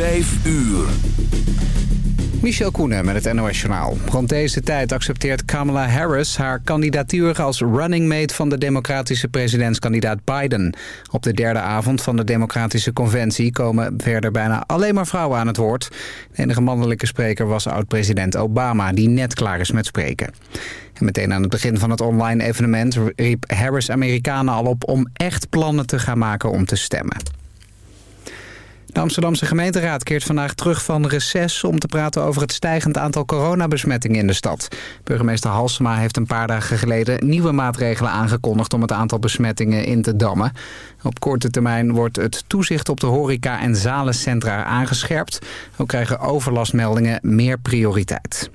Vijf uur. Michel Koenen met het NOS-journaal. Rond deze tijd accepteert Kamala Harris haar kandidatuur als running mate van de democratische presidentskandidaat Biden. Op de derde avond van de democratische conventie komen verder bijna alleen maar vrouwen aan het woord. De enige mannelijke spreker was oud-president Obama, die net klaar is met spreken. En meteen aan het begin van het online evenement riep Harris Amerikanen al op om echt plannen te gaan maken om te stemmen. De Amsterdamse gemeenteraad keert vandaag terug van reces... om te praten over het stijgend aantal coronabesmettingen in de stad. Burgemeester Halsema heeft een paar dagen geleden nieuwe maatregelen aangekondigd... om het aantal besmettingen in te dammen. Op korte termijn wordt het toezicht op de horeca- en zalencentra aangescherpt. Ook krijgen overlastmeldingen meer prioriteit.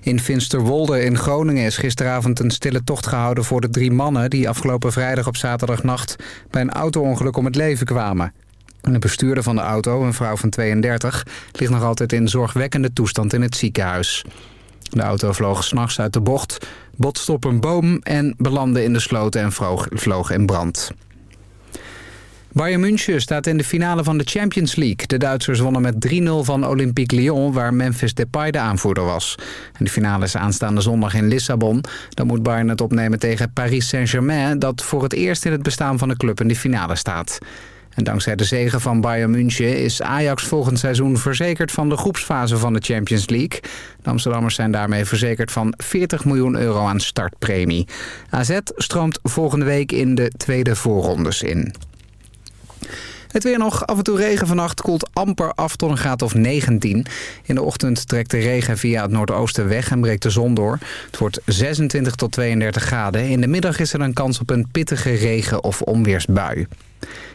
In Finsterwolde in Groningen is gisteravond een stille tocht gehouden voor de drie mannen... die afgelopen vrijdag op zaterdagnacht bij een auto-ongeluk om het leven kwamen. De bestuurder van de auto, een vrouw van 32, ligt nog altijd in zorgwekkende toestand in het ziekenhuis. De auto vloog s'nachts uit de bocht, botste op een boom en belandde in de sloten en vloog in brand. Bayern München staat in de finale van de Champions League. De Duitsers wonnen met 3-0 van Olympique Lyon, waar Memphis Depay de aanvoerder was. De finale is aanstaande zondag in Lissabon. Dan moet Bayern het opnemen tegen Paris Saint-Germain... dat voor het eerst in het bestaan van de club in de finale staat. En dankzij de zegen van Bayern München is Ajax volgend seizoen verzekerd van de groepsfase van de Champions League. De Amsterdammers zijn daarmee verzekerd van 40 miljoen euro aan startpremie. AZ stroomt volgende week in de tweede voorrondes in. Het weer nog, af en toe regen vannacht, koelt amper af tot een graad of 19. In de ochtend trekt de regen via het noordoosten weg en breekt de zon door. Het wordt 26 tot 32 graden. In de middag is er een kans op een pittige regen- of onweersbui.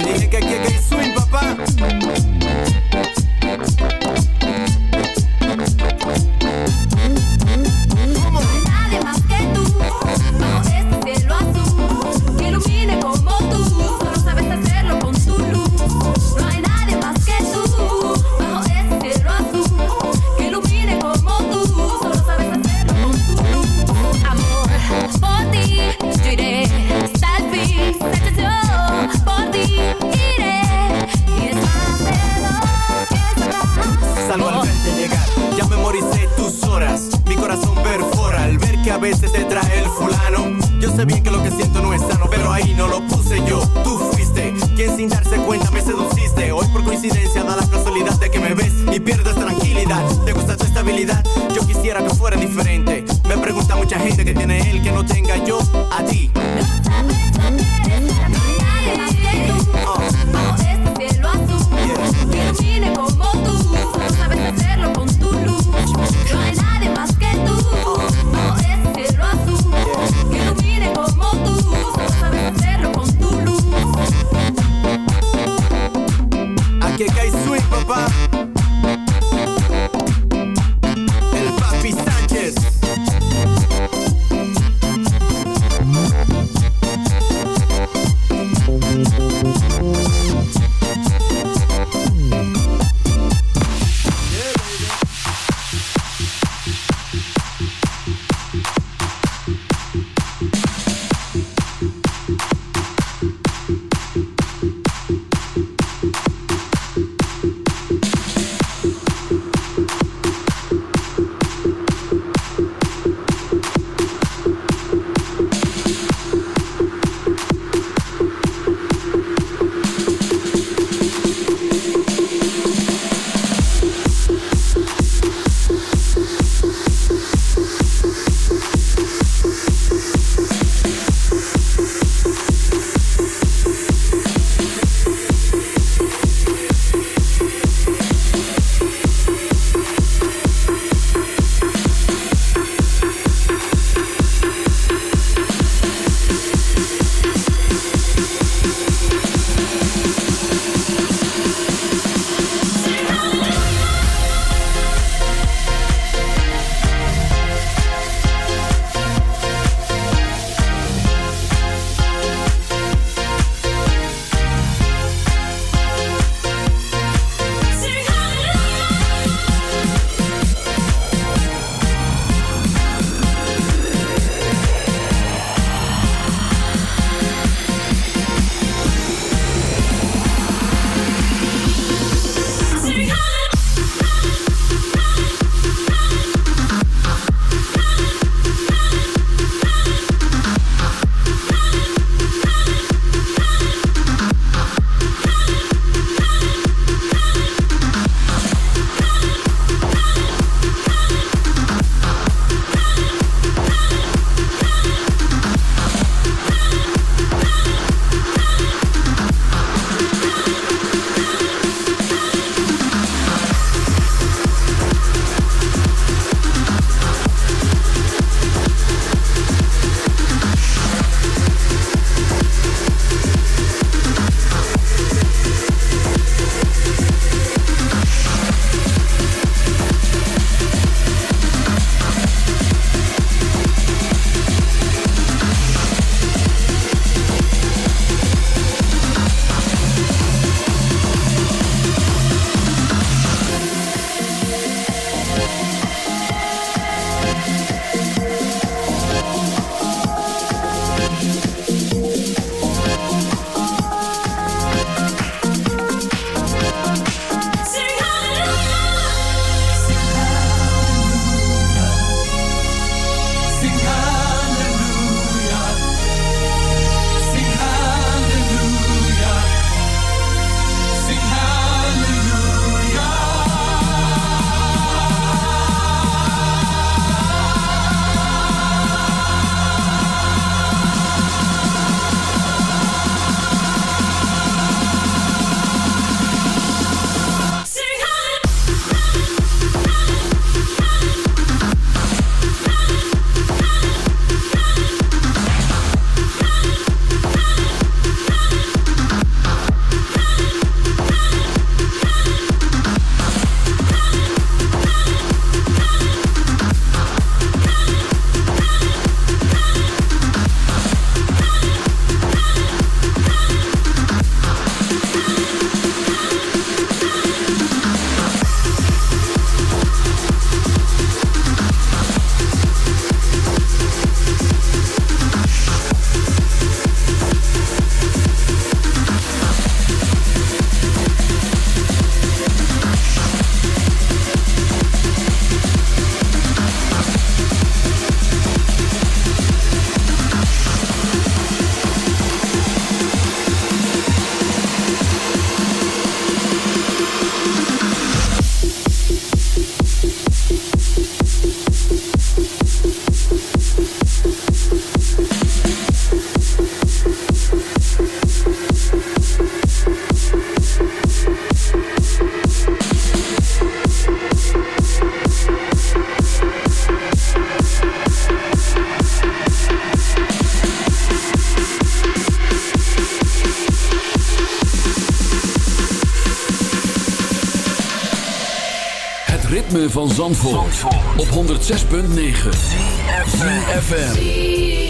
En die hikke kikkers op 106.9 CFFM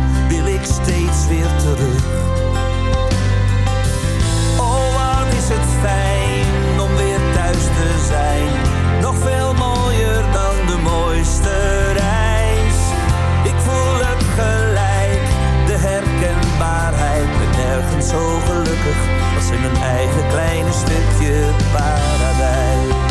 steeds weer terug. Oh, wat is het fijn om weer thuis te zijn. Nog veel mooier dan de mooiste reis. Ik voel het gelijk, de herkenbaarheid. Ben nergens zo gelukkig als in mijn eigen kleine stukje paradijs.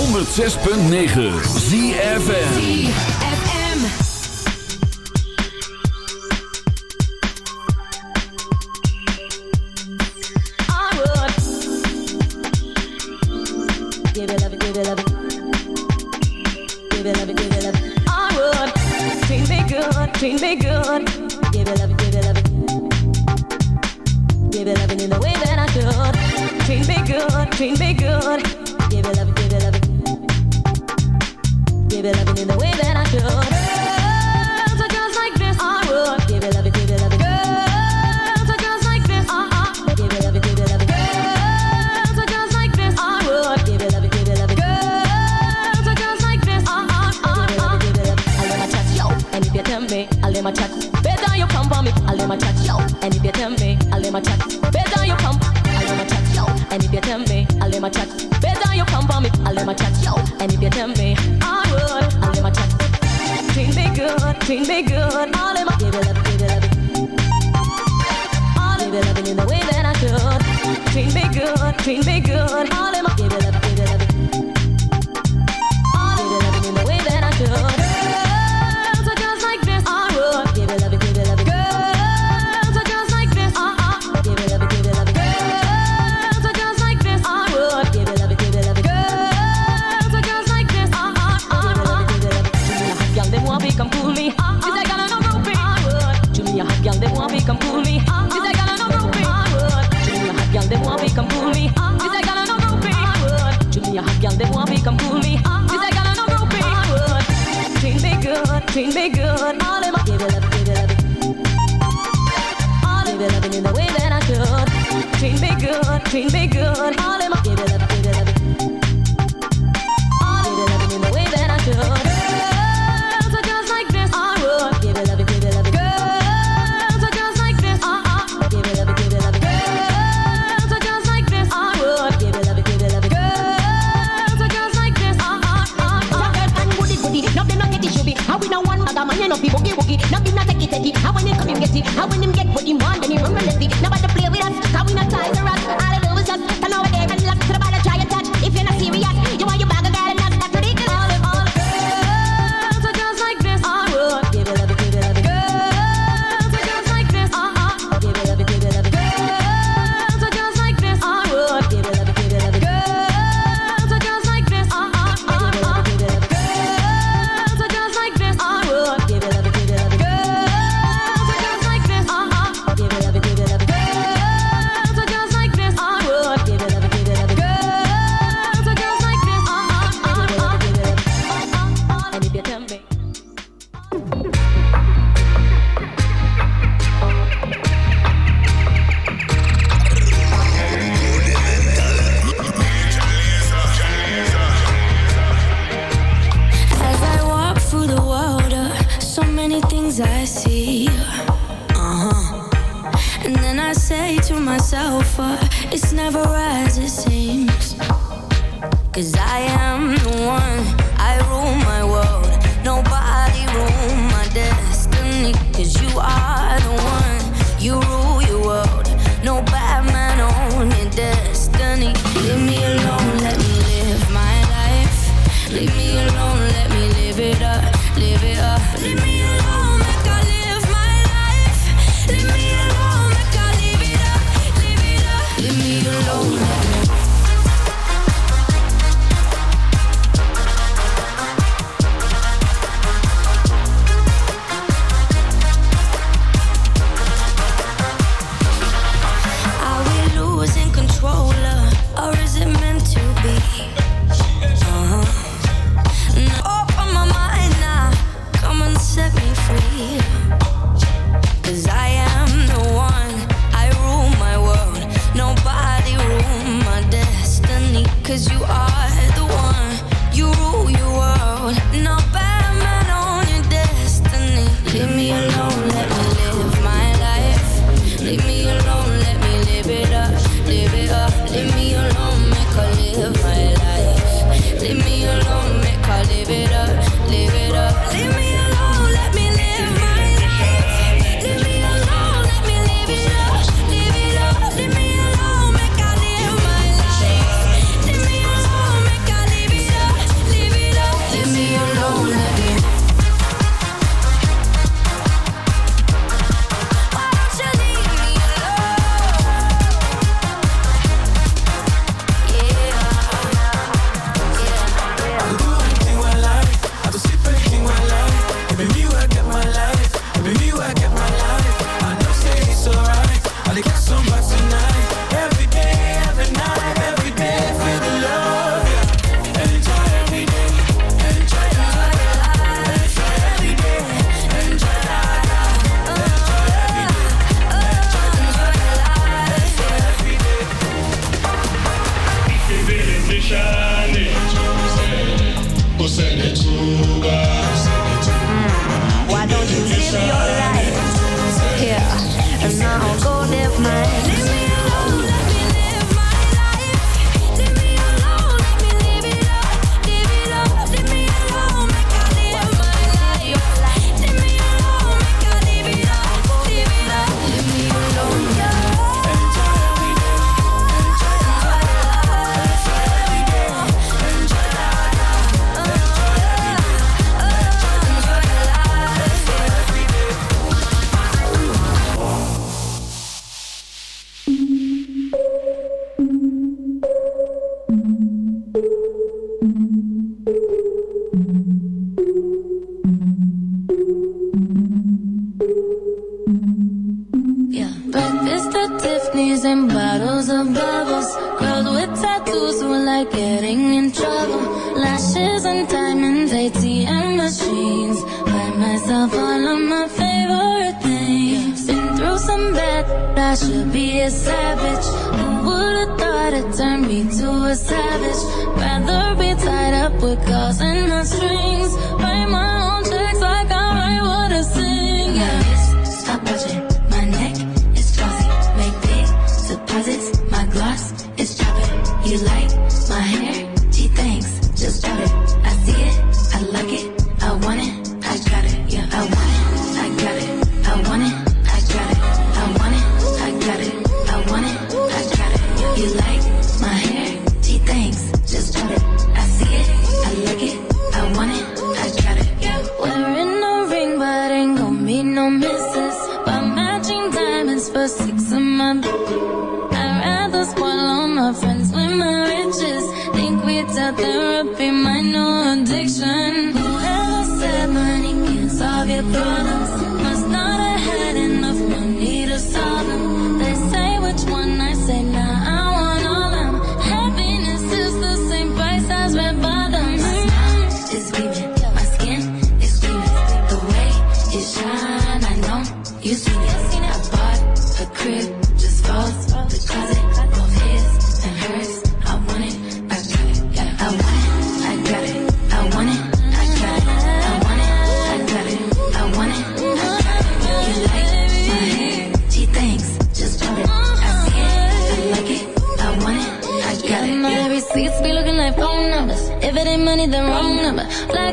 106.9 ZFN treat me good, treat me good. All in my give it up. steady. How when him come, him get it. How when him get what he want, then he run and let it. the. Leave me alone, let me live my life. Leave me alone.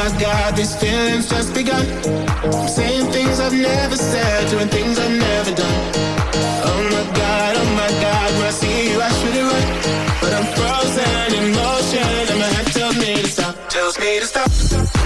my God, these feeling's just begun. I'm saying things I've never said, doing things I've never done. Oh my God, oh my God, when I see you, I should have run. But I'm frozen in motion, and my head tells me to stop. Tells me to stop.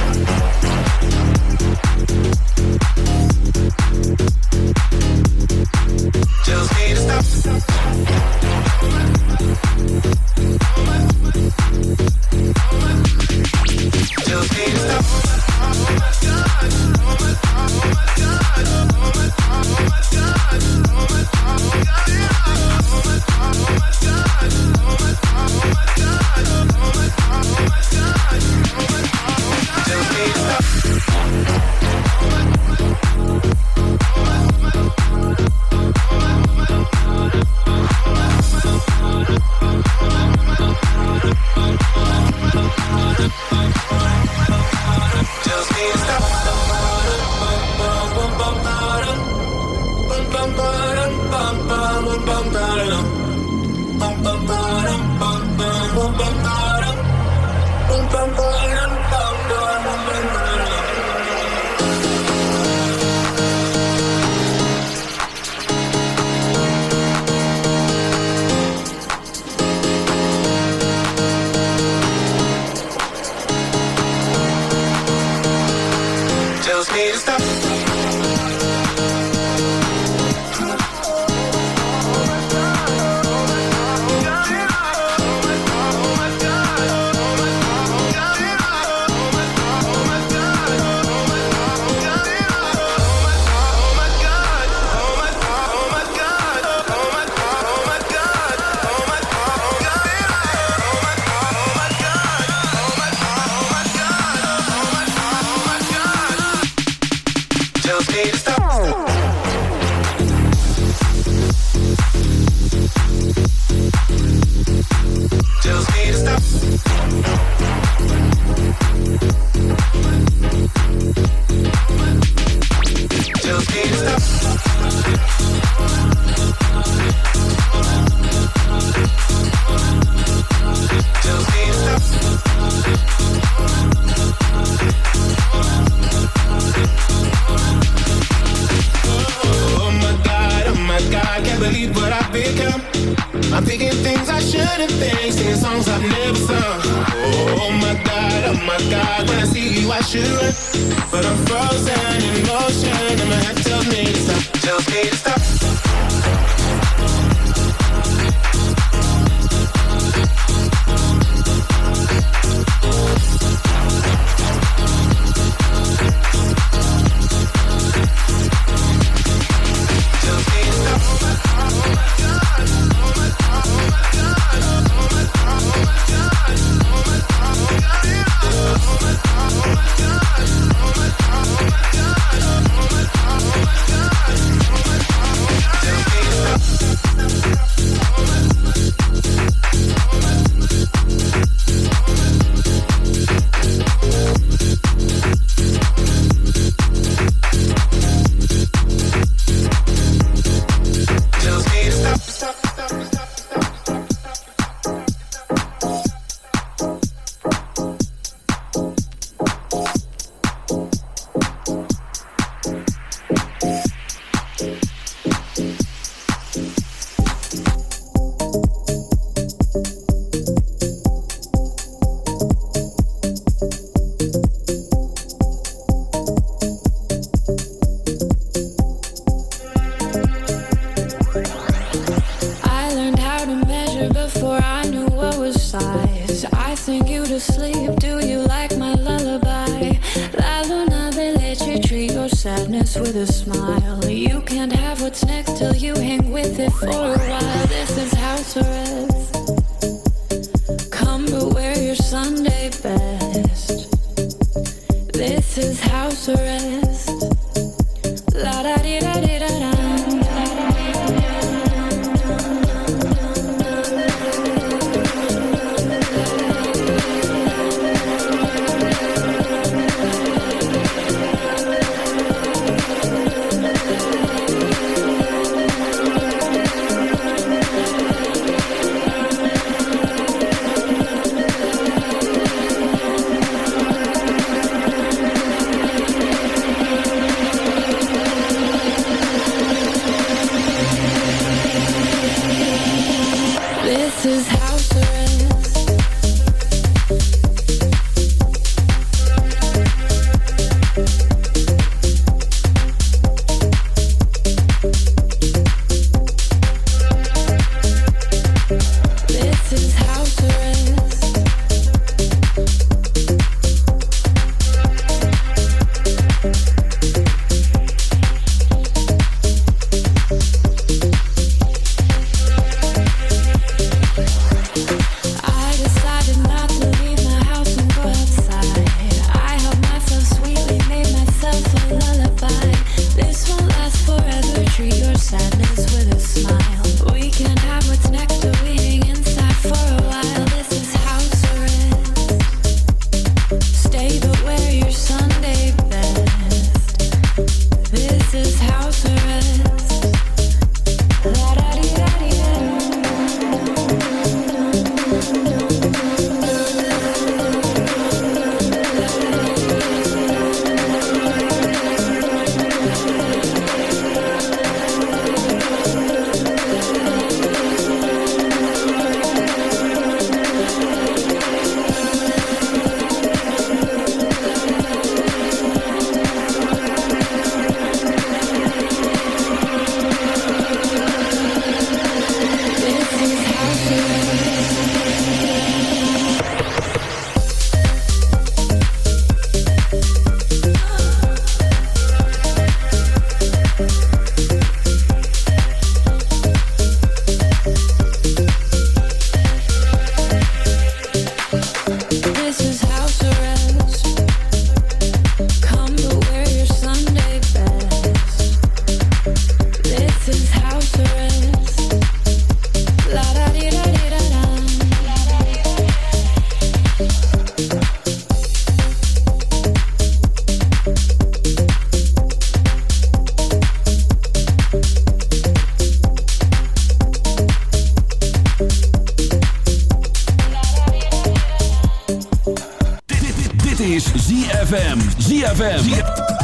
is ZFM. ZFM. ZFM.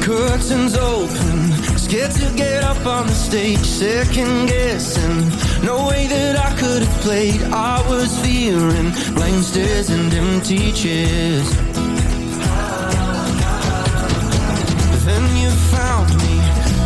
curtains open Scared to get up on the stage Second guessing No way that I could have played I was fearing Blank stares and empty chairs Then you found me